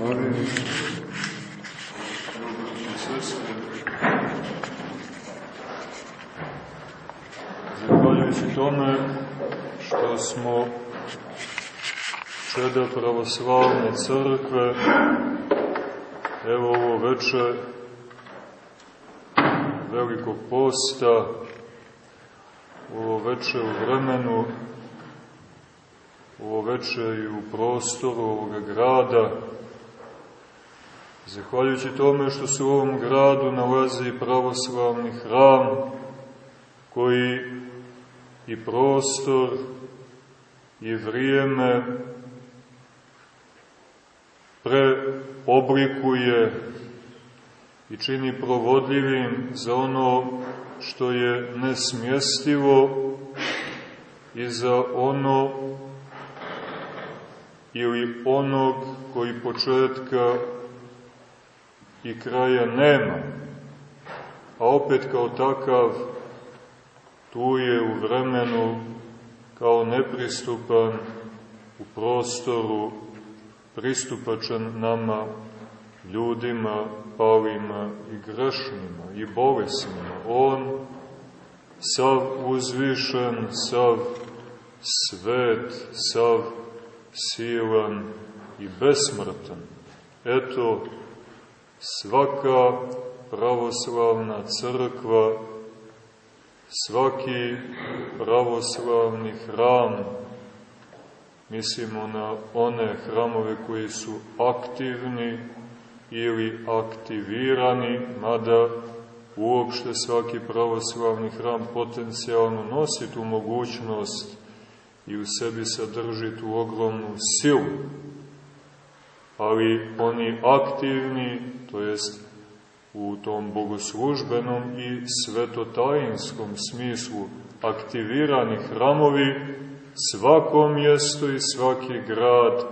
Što smo čeda pravoslavne crkve, evo ovo veče velikog posta, ovo veče u vremenu, ovo veče i u prostoru ovoga grada, zahvaljujući tome što se u ovom gradu nalazi pravoslavni hram, koji i prostor i vrijeme preoblikuje i čini provodljivim za ono što je nesmjestivo i za ono ili onog koji početka i kraja nema, a opet kao takav tu je u vremenu kao nepristupan u prostoru, pristupačan nama, ljudima, palima i grešnima i bolesnima. On, sav uzvišen, sav svet, sav silan i besmrtan. Eto, svaka pravoslavna crkva, svaki pravoslavni hram, mislimo na one hramove koji su aktivni ili aktivirani, mada uopšte svaki pravoslavni hram potencijalno nosi tu mogućnost i u sebi sadrži tu ogromnu silu. Ali oni aktivni, to jest u tom bogoslužbenom i svetotajinskom smislu aktivirani hramovi, svako mjesto i svaki grad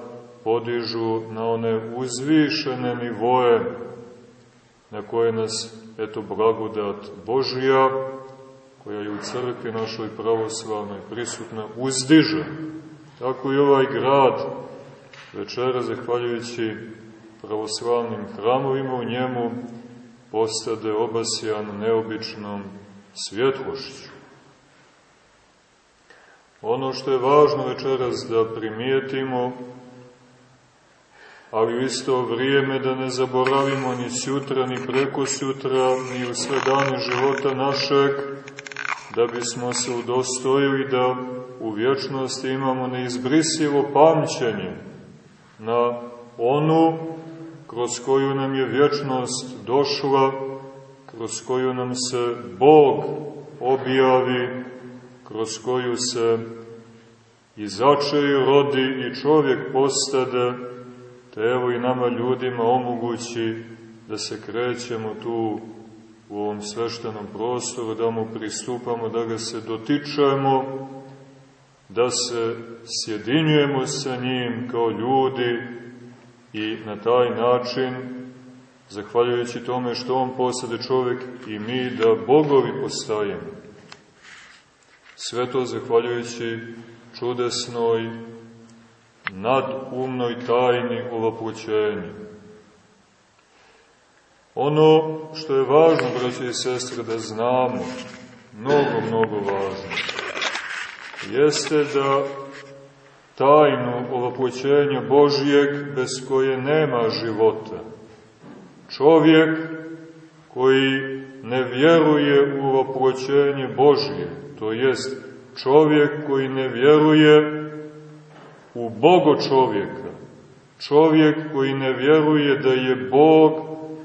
podižu na one uzvišene nivoje na koje nas, eto, blagodat Božija, koja je u crkvi našoj pravoslavnoj prisutna, uzdiže. Tako i ovaj grad večera, zahvaljujući pravoslavnim hramovima u njemu, postade obasjan neobičnom svjetlošću. Ono što je važno večeras da primijetimo, ali u isto vrijeme da ne zaboravimo ni sutra, ni preko sutra, ni u sve dane života našeg, da bismo se udostojili da u vječnosti imamo neizbrisivo pamćenje na onu kroz koju nam je vječnost došla, kroz koju nam se Bog objavi, kroz koju se i začeju rodi i čovjek postade, te evo i nama ljudima omogući da se krećemo tu u ovom sveštenom prostoru, da mu pristupamo, da ga se dotičemo, da se sjedinjujemo sa njim kao ljudi i na taj način, zahvaljujući tome što on posade čovjek i mi da bogovi postajemo. Sve to zahvaljujući čudesnoj, nadumnoj tajni ovopućenja. Ono što je važno, braće i sestre, da znamo, mnogo, mnogo važno, jeste da tajnu ovopućenja Božijeg bez koje nema života, čovjek koji ne vjeruje u ovopućenje Božije, to jest čovjek koji ne vjeruje u Bogo čovjeka, čovjek koji ne vjeruje da je Bog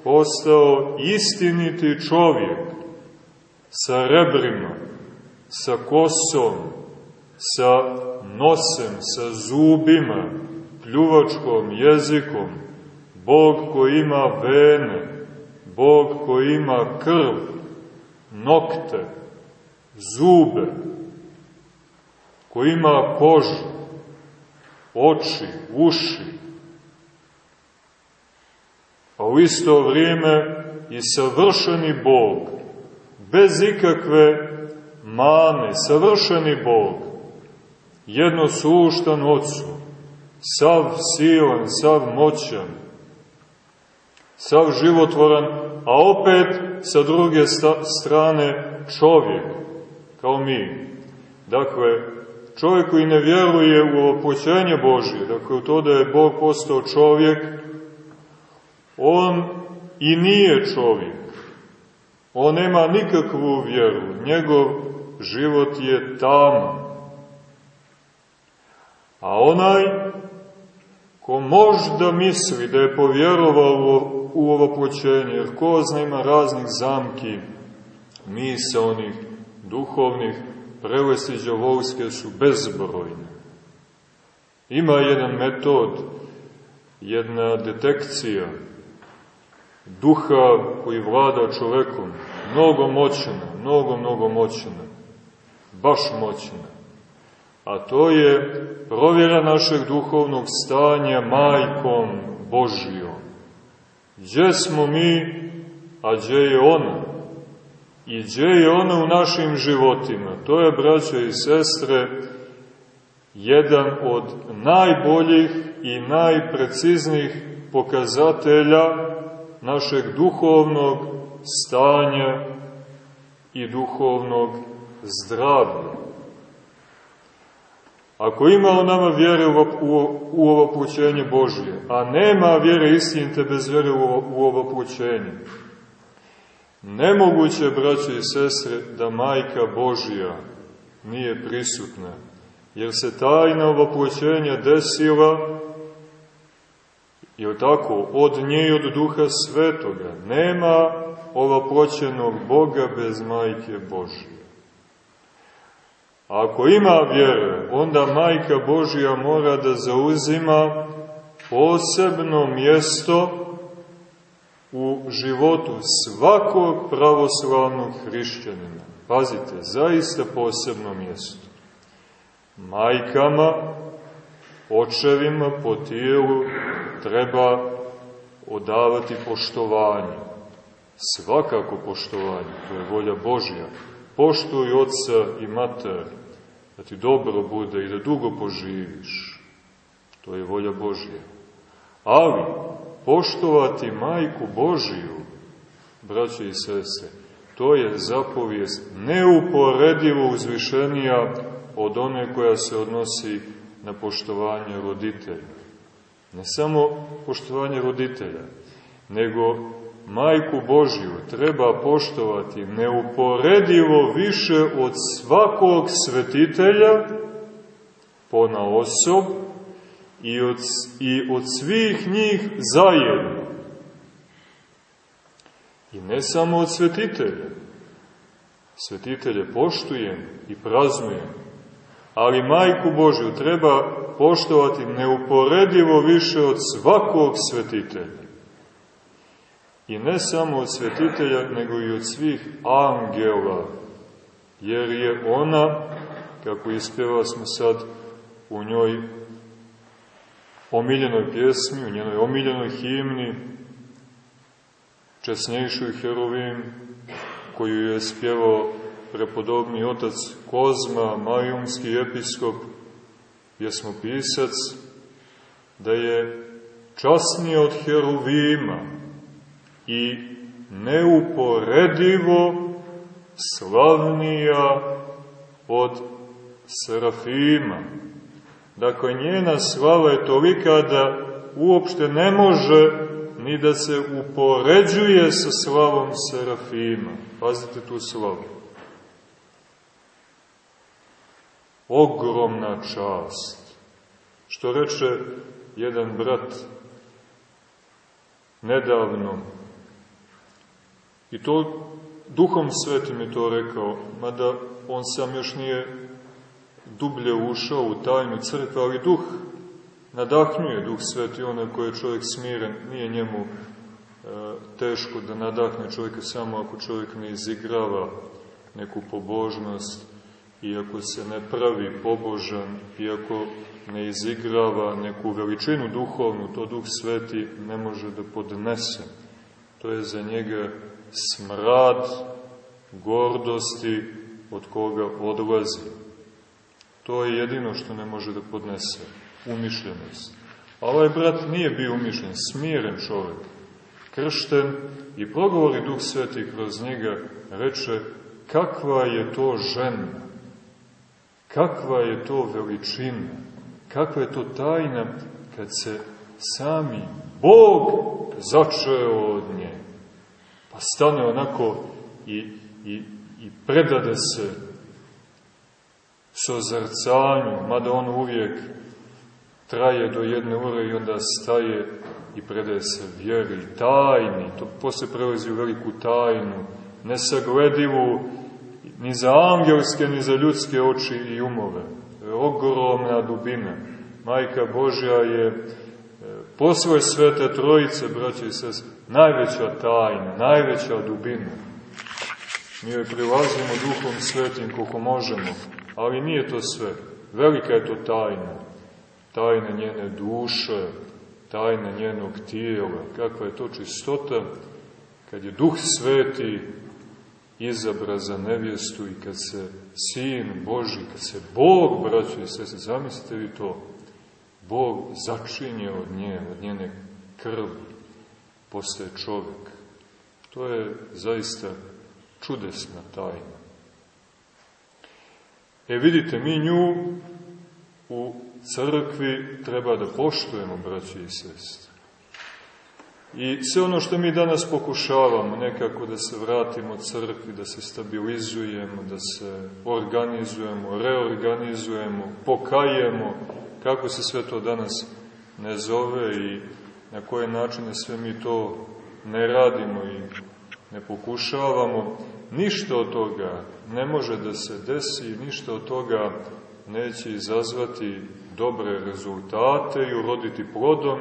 postao istiniti čovjek sa rebrima, sa kosom, sa nosem, sa zubima, pljuvačkom jezikom, Bog koji ima vene, Bog koji ima krv, nokte, zube, koji ima kožu, oči, uši, a u isto vrijeme i savršeni Bog, bez ikakve mane, savršeni Bog, jedno suštan Otcu, sav silan, sav moćan, sav životvoran, a opet sa druge strane čovjek, kao mi. Dakle, čovjek koji ne vjeruje u opoćenje Božje, dakle u to da je Bog postao čovjek, on i nije čovjek. On nema nikakvu vjeru, njegov život je tamo. Onaj ko možda misli da je povjerovao u ovo počenje, jer ko zna ima raznih zamki, onih duhovnih, prevesti džavolske su bezbrojne. Ima jedan metod, jedna detekcija duha koji vlada čovekom, mnogo moćna, mnogo, mnogo moćna, baš moćna. A to je provjera našeg duhovnog stanja majkom Božijom. Gdje smo mi, a gdje je ona? I gdje je ona u našim životima? To je, braćo i sestre, jedan od najboljih i najpreciznijih pokazatelja našeg duhovnog stanja i duhovnog zdravlja. Ako ima u nama vjere u, u, ovo pućenje Božje, a nema vjere istinite bez vjere u, u ovo pućenje, nemoguće, braće i sestre, da majka Božja nije prisutna, jer se tajna ovopućenja desila, je tako, od nje i od duha svetoga. Nema ovoproćenog Boga bez majke Božje. Ako ima vjere, onda majka Božja mora da zauzima posebno mjesto u životu svakog pravoslavnog hrišćanina. Pazite, zaista posebno mjesto. Majkama, očevima po tijelu treba odavati poštovanje. Svakako poštovanje, to je volja Božja. Poštuj oca i mater, da ti dobro bude i da dugo poživiš. To je volja Božja. Ali, poštovati majku Božiju, braće i sese, to je zapovijest neuporedivo uzvišenija od one koja se odnosi na poštovanje roditelja. Ne samo poštovanje roditelja, nego majku Božiju treba poštovati neuporedivo više od svakog svetitelja pona osob i od, i od svih njih zajedno. I ne samo od svetitelja. Svetitelje poštujem i praznujem, ali majku Božju treba poštovati neuporedivo više od svakog svetitelja. I ne samo od svetitelja, nego i od svih angela, jer je ona, kako ispjeva smo sad u njoj omiljenoj pjesmi, u njenoj omiljenoj himni, česnejšoj herovim, koju je spjevao prepodobni otac Kozma, majumski episkop, pjesmopisac, da je časnije od heruvima i neuporedivo slavnija od serafima. Dakle, njena slava je tolika da uopšte ne može ni da se upoređuje sa slavom serafima. Pazite tu slavu. ogromna čast. Što reče jedan brat nedavno, i to duhom svetim je to rekao, mada on sam još nije dublje ušao u tajnu crkve, ali duh nadahnjuje, duh sveti, onaj koji je čovjek smiren, nije njemu e, teško da nadahne čovjeka samo ako čovjek ne izigrava neku pobožnost, iako se ne pravi pobožan, iako ne izigrava neku veličinu duhovnu, to duh sveti ne može da podnese. To je za njega smrad gordosti od koga odlazi. To je jedino što ne može da podnese, umišljenost. A ovaj brat nije bio umišljen, smiren čovjek. kršten i progovori Duh Sveti kroz njega, reče, kakva je to žena, kakva je to veličina, kakva je to tajna kad se sami Bog začeo od nje. Pa stane onako i, i, i predade se sozrcanju, mada on uvijek traje do jedne ure i onda staje i predaje se vjeri, tajni, to posle prelazi u veliku tajnu, nesagledivu ni za angelske, ni za ljudske oči i umove. Ogromna dubina. Majka Božja je po svoje svete trojice, braće i sese, najveća tajna, najveća dubina. Mi joj prilazimo duhom svetim koliko možemo, ali nije to sve. Velika je to tajna. Tajna njene duše, tajna njenog tijela. Kakva je to čistota kad je duh sveti izabra za nevjestu i kad se sin Boži, kad se Bog, braćo i sese, zamislite vi to, Bog začinje od nje, od njene krvi, postaje čovjek. To je zaista čudesna tajna. E vidite, mi nju u crkvi treba da poštujemo, braći i sestre. I sve ono što mi danas pokušavamo, nekako da se vratimo crkvi, da se stabilizujemo, da se organizujemo, reorganizujemo, pokajemo, kako se sve to danas ne zove i na koje načine sve mi to ne radimo i ne pokušavamo, ništa od toga ne može da se desi, ništa od toga neće izazvati dobre rezultate i uroditi plodom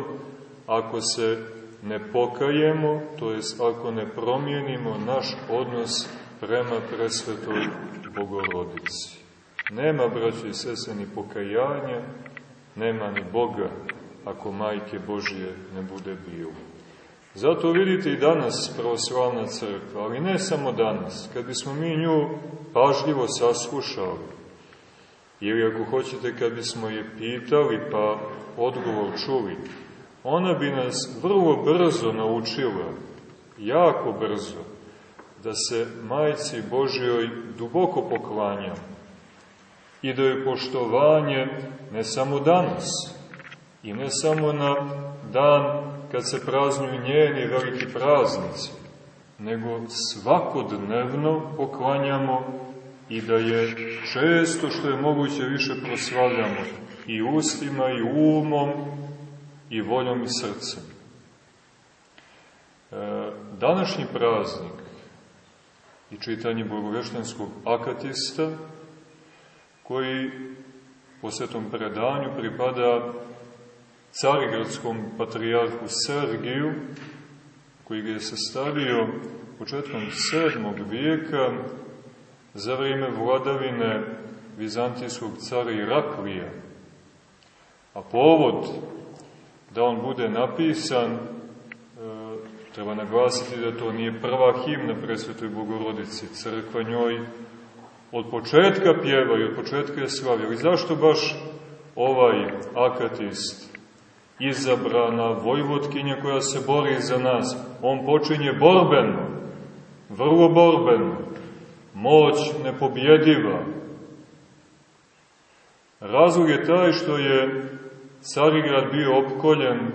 ako se ne pokajemo, to jest ako ne promijenimo naš odnos prema presvetoj Bogorodici. Nema, braći i sese, ni pokajanja, nema ni Boga ako majke Božije ne bude bilo. Zato vidite i danas pravoslavna crkva, ali ne samo danas, kad bismo mi nju pažljivo saslušali, ili ako hoćete kad bismo je pitali pa odgovor čuli, ona bi nas vrlo brzo naučila, jako brzo, da se majci Božjoj duboko poklanja i da je poštovanje ne samo danas i ne samo na dan kad se praznuju njeni veliki praznici, nego svakodnevno poklanjamo i da je često što je moguće više proslavljamo i ustima i umom i voljom i srcem. E, današnji praznik i čitanje Bogoveštenskog akatista, koji po svetom predanju pripada carigradskom patrijarhu Sergiju, koji ga je sastavio početkom 7. vijeka za vrijeme vladavine vizantijskog cara Iraklija. A povod da on bude napisan, e, treba naglasiti da to nije prva himna presvetoj Bogorodici. Crkva njoj od početka pjeva i od početka je slavio. I zašto baš ovaj akatist, izabrana vojvotkinja koja se bori za nas, on počinje borbeno, vrlo borbeno, moć nepobjediva. Razlog je taj što je Carigrad bio opkoljen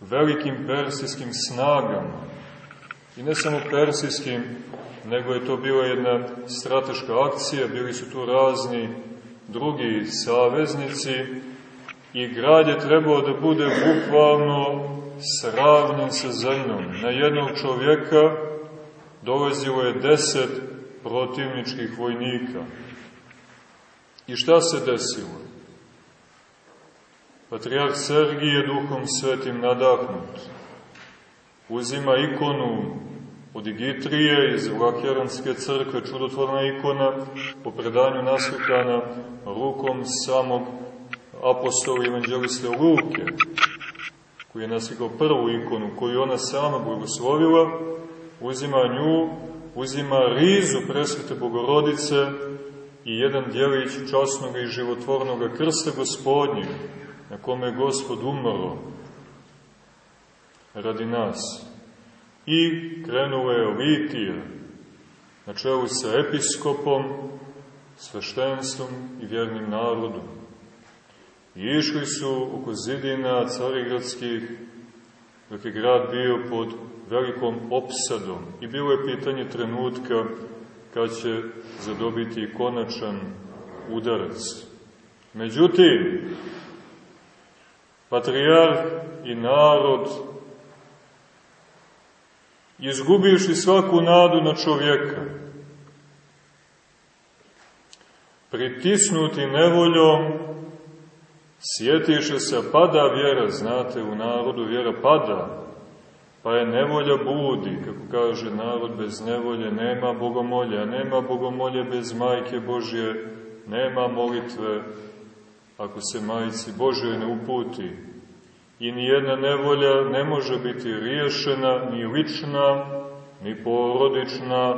velikim persijskim snagama. I ne samo persijskim, nego je to bila jedna strateška akcija, bili su tu razni drugi saveznici i grad je trebao da bude bukvalno sravnjen sa zemljom. Na jednog čovjeka dolazilo je deset protivničkih vojnika. I šta se desilo? Patrijarh Sergij je duhom svetim nadahnut. Uzima ikonu od Igitrije iz Vlahjeranske crkve, čudotvorna ikona, po predanju naslikana rukom samog apostola evanđeliste Luke, koji je naslikao prvu ikonu, koju ona sama blagoslovila, uzima nju, uzima rizu presvete Bogorodice i jedan djelić časnog i životvornog krsta gospodnjeg, na kome je Gospod umro radi nas, i krenula je litija na čelu sa episkopom, sveštenstvom i vjernim narodom. I išli su oko zidina carigradskih, dok je grad bio pod velikom opsadom i bilo je pitanje trenutka kad će zadobiti konačan udarac. Međutim, patrijarh i narod, izgubivši svaku nadu na čovjeka, pritisnuti nevoljom, sjetiše se, pada vjera, znate, u narodu vjera pada, pa je nevolja budi, kako kaže narod, bez nevolje nema bogomolja, nema bogomolje bez majke Božje, nema molitve ako se majici Božoj ne uputi. I nijedna nevolja ne može biti riješena, ni lična, ni porodična,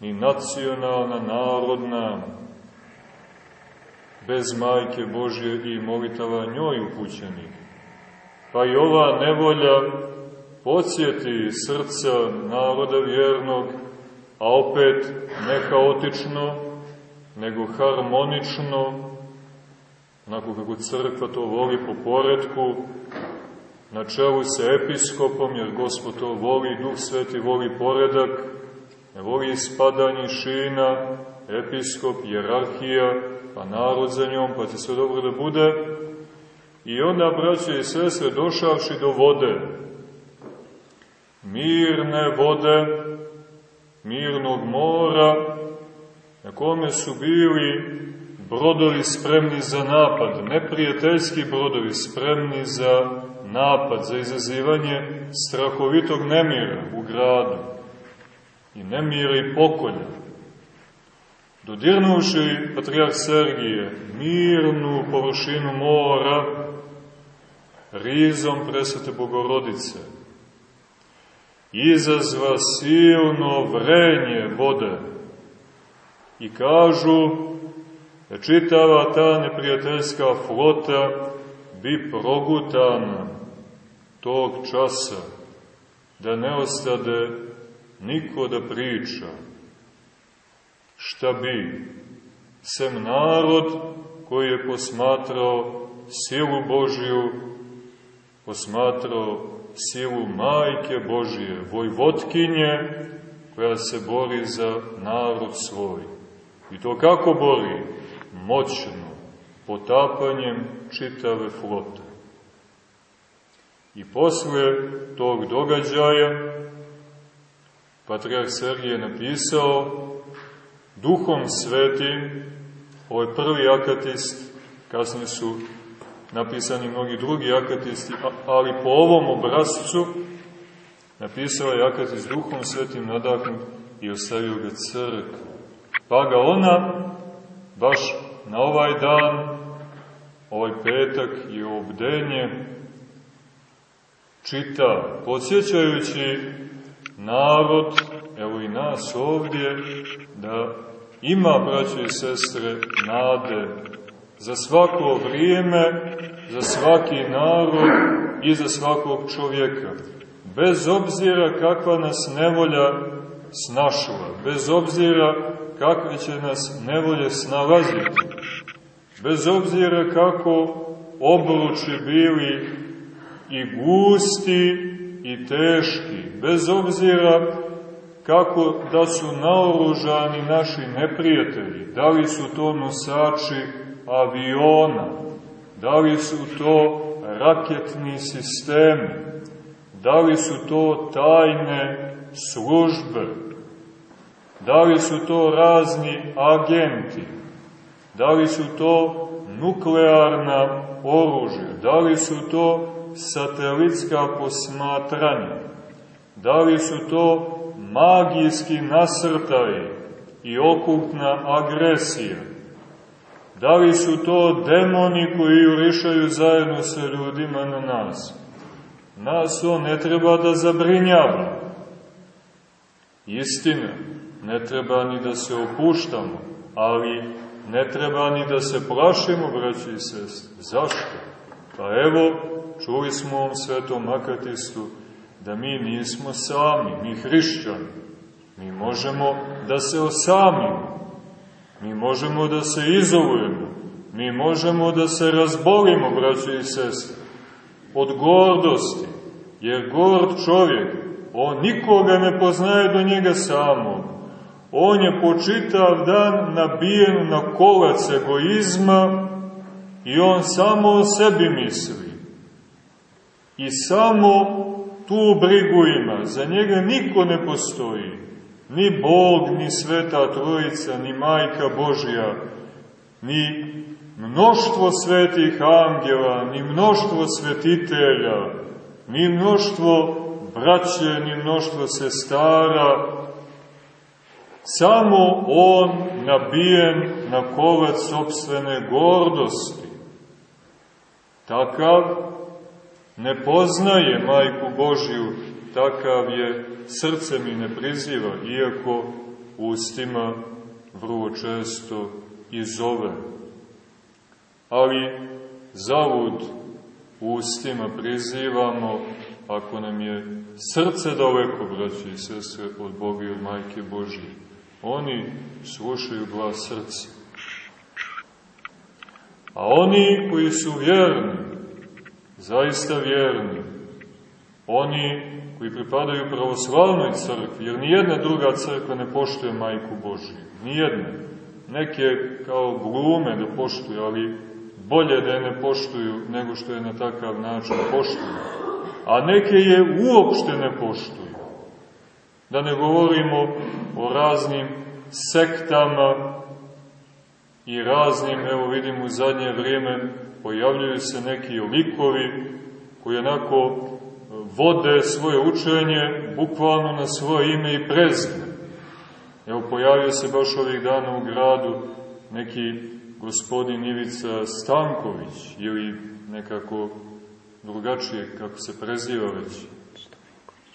ni nacionalna, narodna, bez majke Božje i molitava njoj upućenih. Pa i ova nevolja podsjeti srca naroda vjernog, a opet ne haotično, nego harmonično, onako kako crkva to voli po poredku, na čelu sa episkopom, jer Gospod to voli, Duh Sveti voli poredak, ne voli ispadanje šina, episkop, jerarhija, pa narod za njom, pa će sve dobro da bude. I onda, braće i sestre, došavši do vode, mirne vode, mirnog mora, na kome su bili brodovi spremni za napad, neprijateljski brodovi spremni za napad, za izazivanje strahovitog nemira u gradu i nemira i pokolja. Dodirnuši patrijarh Sergije mirnu površinu mora, rizom presvete Bogorodice, izazva silno vrenje vode i kažu da čitava ta neprijateljska flota bi progutana tog časa, da ne ostade niko da priča. Šta bi? Sem narod koji je posmatrao silu Božju, posmatrao silu Majke Božije, vojvotkinje, koja se bori za narod svoj. I to kako bori? Moćno, potapanjem čitave flote. I posle tog događaja, Patriarh Sergije napisao, duhom svetim, ovo je prvi akatist, kasnije su napisani mnogi drugi akatisti, ali po ovom obrazcu napisao je akatist duhom svetim nadahnut i ostavio ga crk. Pa ga ona, baš na ovaj dan, ovaj petak i obdenje, čita, podsjećajući narod, evo i nas ovdje, da ima, braće i sestre, nade za svako vrijeme, za svaki narod i za svakog čovjeka. Bez obzira kakva nas nevolja snašla, bez obzira kakve će nas nevolje snalaziti, bez obzira kako obruči bili i gusti i teški, bez obzira kako da su naoružani naši neprijatelji, da li su to nosači aviona, da li su to raketni sistemi, da li su to tajne službe, da li su to razni agenti, da li su to nuklearna oružja, da li su to satelitska posmatranja, da li su to magijski nasrtaj i okultna agresija, da li su to demoni koji jurišaju zajedno sa ljudima na nas. Nas on ne treba da zabrinjava. Istina, ne treba ni da se opuštamo, ali ne treba ni da se plašimo, braći i sestri. Zašto? Pa evo, čuli smo ovom svetom akatistu, da mi nismo sami, mi hrišćani. Mi možemo da se osamimo, mi možemo da se izolujemo, mi možemo da se razbolimo, braće i sestre, od gordosti, jer gord čovjek, on nikoga ne poznaje do njega samog. On je počitav dan nabijen na kolac egoizma i on samo o sebi misli. I samo tu brigu ima, za njega niko ne postoji. Ni Bog, ni Sveta Trojica, ni Majka Božja, ni mnoštvo svetih angela, ni mnoštvo svetitelja, ni mnoštvo braće, ni mnoštvo sestara, samo on nabijen na kolac sobstvene gordosti. Takav ne poznaje Majku Božju, takav je srce mi ne priziva, iako ustima vrlo često i zove. Ali zavud ustima prizivamo ako nam je srce daleko, braći i sestre, od Boga i od Majke Božije. Oni slušaju glas srca. A oni koji su vjerni, zaista vjerni, oni koji pripadaju pravoslavnoj crkvi, jer nijedna druga crkva ne poštuje Majku Božiju, nijedna. Neke kao glume da poštuju, ali bolje da je ne poštuju nego što je na takav način poštuju. A neke je uopšte ne poštuju. Da ne govorimo o raznim sektama i raznim, evo vidim u zadnje vrijeme, pojavljaju se neki likovi koji onako vode svoje učenje bukvalno na svoje ime i prezime. Evo, pojavio se baš ovih dana u gradu neki gospodin Ivica Stanković ili nekako drugačije, kako se preziva već.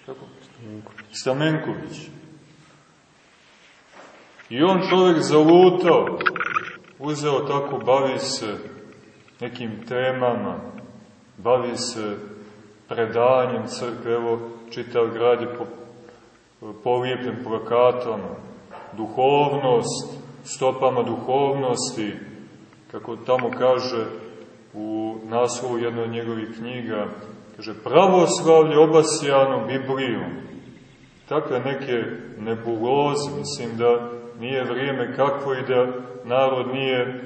Kako? Stamenković. I on čovjek zalutao, uzeo tako, bavi se nekim temama, bavi se predanjem crkve, evo čitav grad je po, polijepljen plakatama, duhovnost, stopama duhovnosti, kako tamo kaže u naslovu jedne od njegovih knjiga, kaže pravoslavlje obasjano Biblijom. Takve neke nebuloze, mislim da nije vrijeme kakvo i da narod nije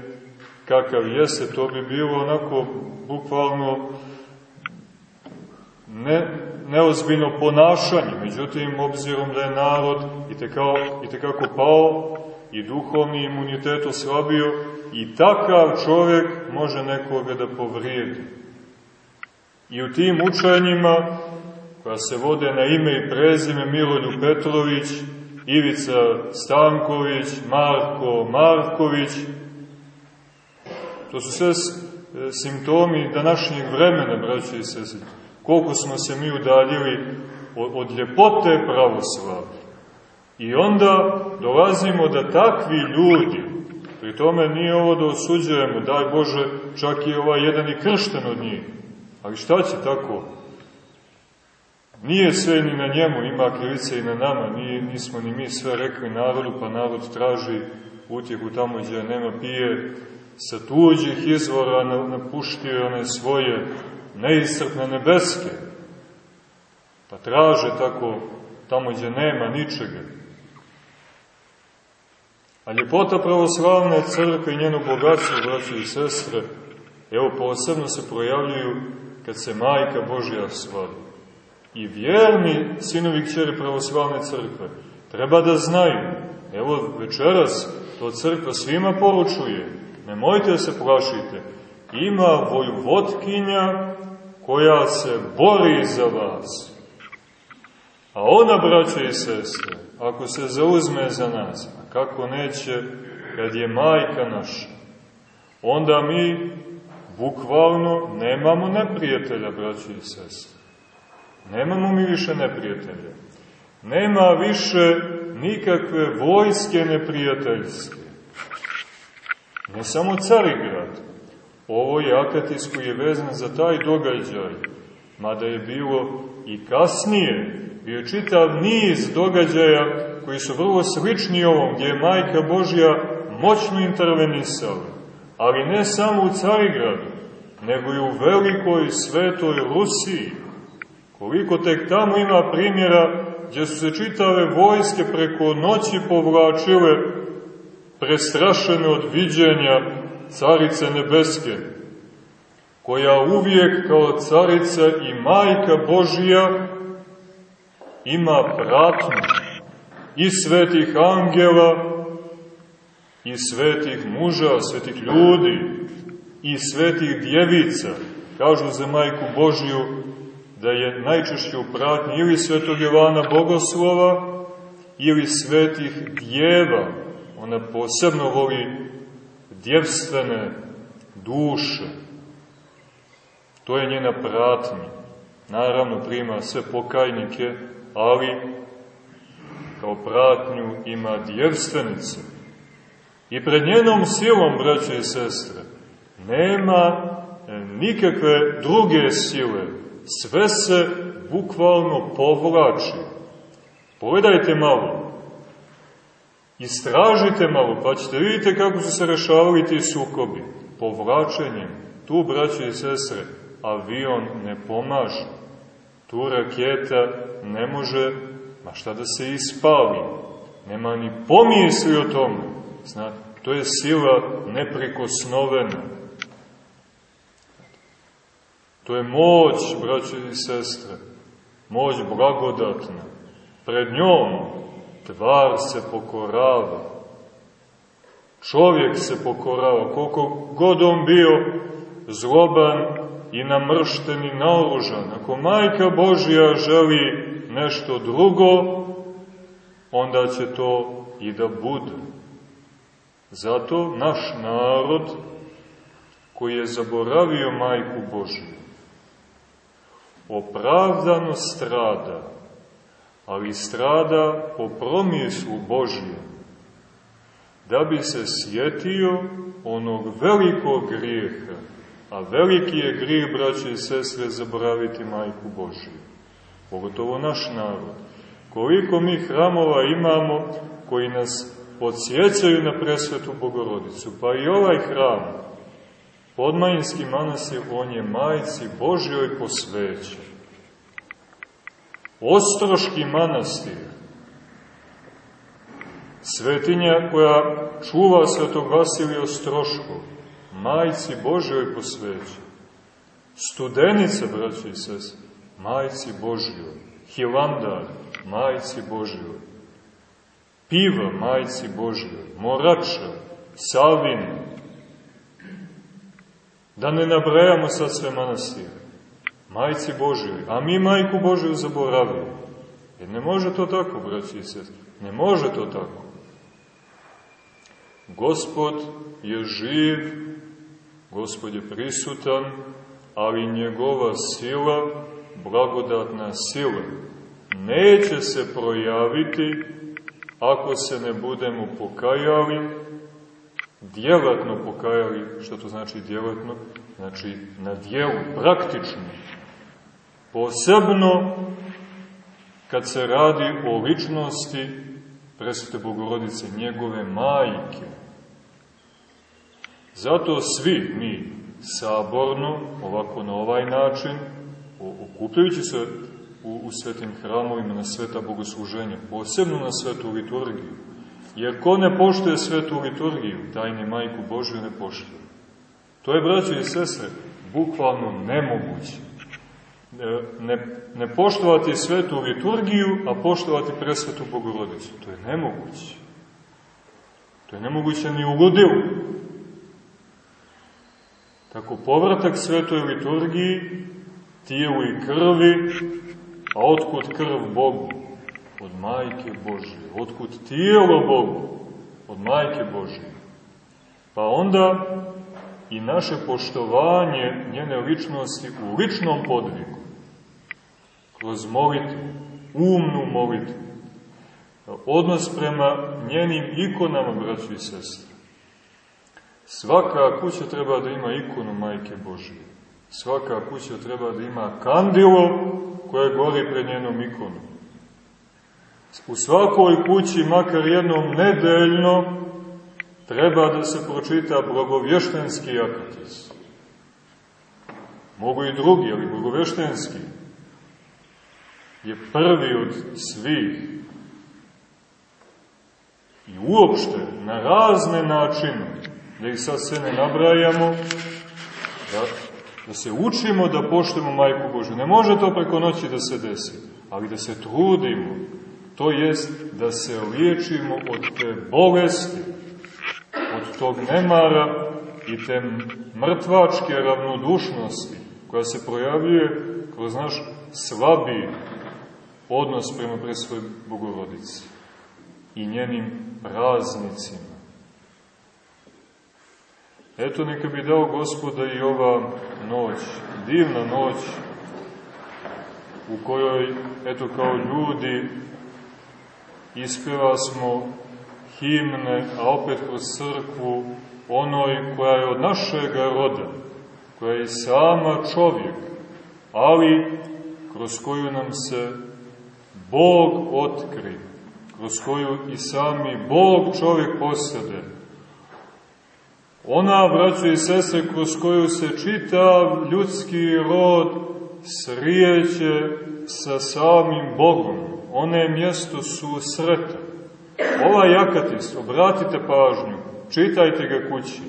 kakav jeste, to bi bilo onako bukvalno ne, neozbiljno ponašanje. Međutim, obzirom da je narod i tekao, i tekako pao i duhovni imunitet oslabio, i takav čovjek može nekoga da povrijedi. I u tim učenjima, koja se vode na ime i prezime Miroljub Petrović, Ivica Stanković, Marko Marković, to su sve simptomi današnjeg vremena, braće i sestri koliko smo se mi udaljili od ljepote pravoslavlja. I onda dolazimo da takvi ljudi, pri tome nije ovo da osuđujemo, daj Bože, čak i ovaj jedan i kršten od njih. Ali šta će tako? Nije sve ni na njemu, ima krivice i na nama, nije, nismo ni mi sve rekli narodu, pa narod traži utjehu tamo gdje nema pije, sa tuđih izvora napuštio one svoje neisrpne nebeske, pa traže tako tamo gdje nema ničega. A ljepota pravoslavne crkve i njeno bogatstvo, braći i sestre, evo posebno se projavljuju kad se majka Božja svadi. I vjerni sinovi kćeri pravoslavne crkve treba da znaju, evo večeras to crkva svima poručuje, nemojte da se plašite, ima vojvodkinja koja se bori za vas. A ona, braće i sestre, ako se zauzme za nas, a kako neće, kad je majka naša, onda mi bukvalno nemamo neprijatelja, braće i sestre. Nemamo mi više neprijatelja. Nema više nikakve vojske neprijateljske. Ne samo Carigrad, Ovo je akatis koji je vezan za taj događaj mada je bilo i kasnije, bio čitav niz događaja koji su vrlo slični ovom, gdje je Majka Božja moćno intervenisala, ali ne samo u Carigradu, nego i u velikoj svetoj Rusiji. Koliko tek tamo ima primjera gdje su se čitave vojske preko noći povlačile prestrašene od viđenja Carice Nebeske, koja uvijek kao carica i majka Božija ima pratnju i svetih angela, i svetih muža, svetih ljudi, i svetih djevica. Kažu za majku Božiju da je najčešće u pratnji ili svetog Jovana Bogoslova, ili svetih djeva. Ona posebno voli djevstvene duše. To je njena pratnja. Naravno prima sve pokajnike, ali kao pratnju ima djevstvenice. I pred njenom silom, braće i sestre, nema nikakve druge sile. Sve se bukvalno povlači. Pogledajte malo. Istražite malo, pa ćete vidite kako su se rešavali ti sukobi. Povlačenjem. Tu, braće i sestre, avion ne pomaže. Tu raketa ne može, ma šta da se ispali. Nema ni pomisli o tome. Znate, to je sila neprikosnovena. To je moć, braće i sestre, moć blagodatna. Pred njom tvar se pokorava. Čovjek se pokorava, koliko god on bio zloban i namršten i naoružan. Ako majka Božja želi nešto drugo, onda će to i da bude. Zato naš narod, koji je zaboravio majku Božju, opravdano strada, ali strada po promislu Božjem, da bi se sjetio onog velikog grijeha, a veliki je grijeh, braće i sestre, zaboraviti majku Božju. Pogotovo naš narod. Koliko mi hramova imamo koji nas podsjećaju na presvetu Bogorodicu, pa i ovaj hram, Podmajinski manastir, on je majici Božjoj posvećen. Ostroški manastir, svetinja koja čuva svetog Vasilija Ostroškog, majici Božjoj posvećen. Studenica, braći i sese, majici Božjoj. Hilandar, majici Božjoj. Piva, majici Božjoj. Morača, Savin, Da ne nabrajamo sad sve manastire. Majci Božoj, a mi majku Božiju zaboravimo. Jer ne može to tako, braći i sest. Ne može to tako. Gospod je živ, Gospod je prisutan, ali njegova sila, blagodatna sila, neće se projaviti ako se ne budemo pokajali djelatno pokajali, što to znači djelatno? Znači na djelu, praktično. Posebno kad se radi o ličnosti presvete Bogorodice, njegove majke. Zato svi mi saborno, ovako na ovaj način, okupljajući se u, u svetim hramovima na sveta bogosluženja, posebno na svetu liturgiju, Jer ko ne poštuje svetu liturgiju, taj ni majku Božju ne poštuje. To je, braćo i sestre, bukvalno nemoguće. Ne, ne poštovati svetu liturgiju, a poštovati presvetu Bogorodicu. To je nemoguće. To je nemoguće ni u ludilu. Tako povratak svetoj liturgiji, tijelu i krvi, a otkud krv Bogu? od majke Božije. Otkud tijelo Bogu? Od majke Božije. Pa onda i naše poštovanje njene ličnosti u ličnom podvigu, kroz molitvu, umnu molitvu, odnos prema njenim ikonama, braći i sestre. Svaka kuća treba da ima ikonu Majke Božije. Svaka kuća treba da ima kandilo koje gori pred njenom ikonom. U svakoj kući, makar jednom nedeljno, treba da se pročita blagovještenski akatis. Mogu i drugi, ali blagovještenski je prvi od svih. I uopšte, na razne načine, da ih sad sve ne nabrajamo, da, da se učimo da poštemo Majku Božu. Ne može to preko noći da se desi, ali da se trudimo, to jest da se liječimo od te bolesti, od tog nemara i te mrtvačke ravnodušnosti koja se projavljuje kroz naš slabi odnos prema presvoj Bogorodici i njenim praznicima. Eto neka bi dao gospoda i ova noć, divna noć, u kojoj, eto kao ljudi, ispeva smo himne, a opet kroz crkvu, onoj koja je od našega roda, koja je sama čovjek, ali kroz koju nam se Bog otkri, kroz koju i sami Bog čovjek posade. Ona, braćo i sestre, kroz koju se čitav ljudski rod srijeće sa samim Bogom. Ona je mjesto susreta. Ovaj akatist, obratite pažnju, čitajte ga kući.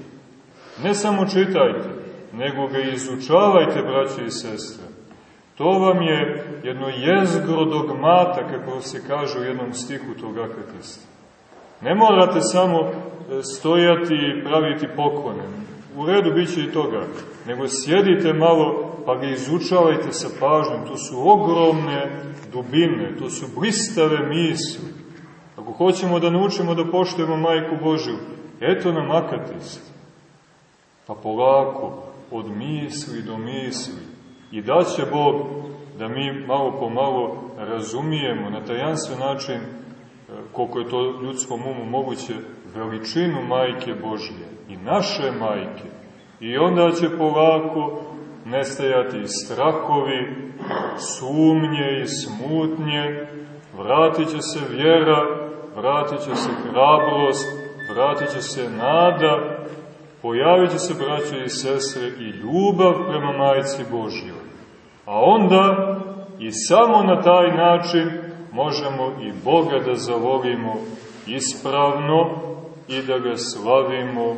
Ne samo čitajte, nego ga izučavajte, braće i sestre. To vam je jedno jezgro dogmata, kako se kaže u jednom stihu tog akatista. Ne morate samo e, stojati i praviti poklone. U redu bit i toga. Nego sjedite malo pa ga izučavajte sa pažnjom. To su ogromne dubine, to su blistave misli. Ako hoćemo da naučimo da poštujemo Majku Božju, eto nam akatist. Pa polako, od misli do misli, I daće Bog da mi malo po malo razumijemo na tajanstven način, e, koliko je to ljudskom umu moguće, veličinu Majke Božije i naše Majke. I onda će polako nestajati strahovi, sumnje i smutnje, vratit će se vjera, vratit će se hrabrost, vratit će se nada, pojavit se, braće i sestre, i ljubav prema Majci Božjoj. A onda i samo na taj način možemo i Boga da zavolimo ispravno i da ga slavimo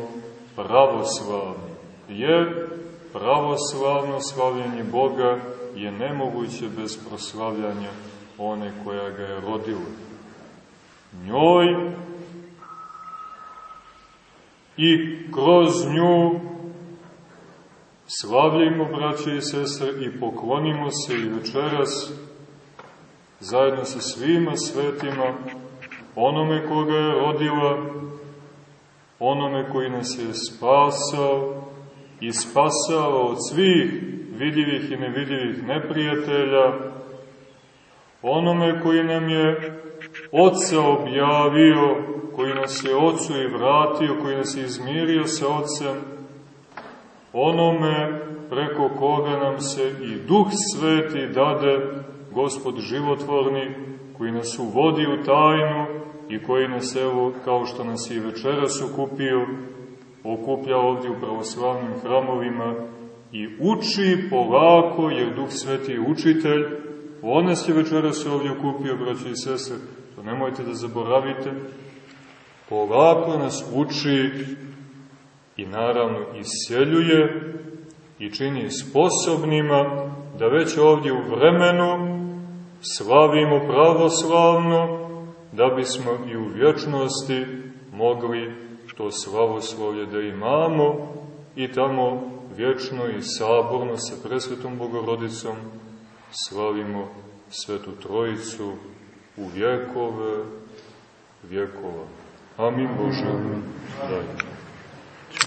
pravoslavno. Jer pravoslavno slavljanje Boga je nemoguće bez proslavljanja one koja ga je rodila. Njoj i kroz nju slavljamo, braće i sestre, i poklonimo se i večeras zajedno sa svima svetima onome koga je rodila, onome koji nas je spasao i spasao od svih vidljivih i nevidljivih neprijatelja, onome koji nam je Oca objavio, koji nas je Ocu i vratio, koji nas je izmirio sa Otcem, onome preko koga nam se i Duh Sveti dade, Gospod životvorni, koji nas uvodi u tajnu i koji nas, evo, kao što nas i večeras okupio, okuplja ovdje u pravoslavnim hramovima i uči polako, jer Duh Sveti je učitelj, on nas je večeras ovdje okupio, braći i sese, to nemojte da zaboravite, polako nas uči i naravno isjeljuje i čini sposobnima da već ovdje u vremenu slavimo pravoslavno, da bismo i u vječnosti mogli to slavoslovlje da imamo i tamo vječno i saborno sa presvetom Bogorodicom slavimo svetu Trojicu u vjekove vjekova. Amin Bože, daj.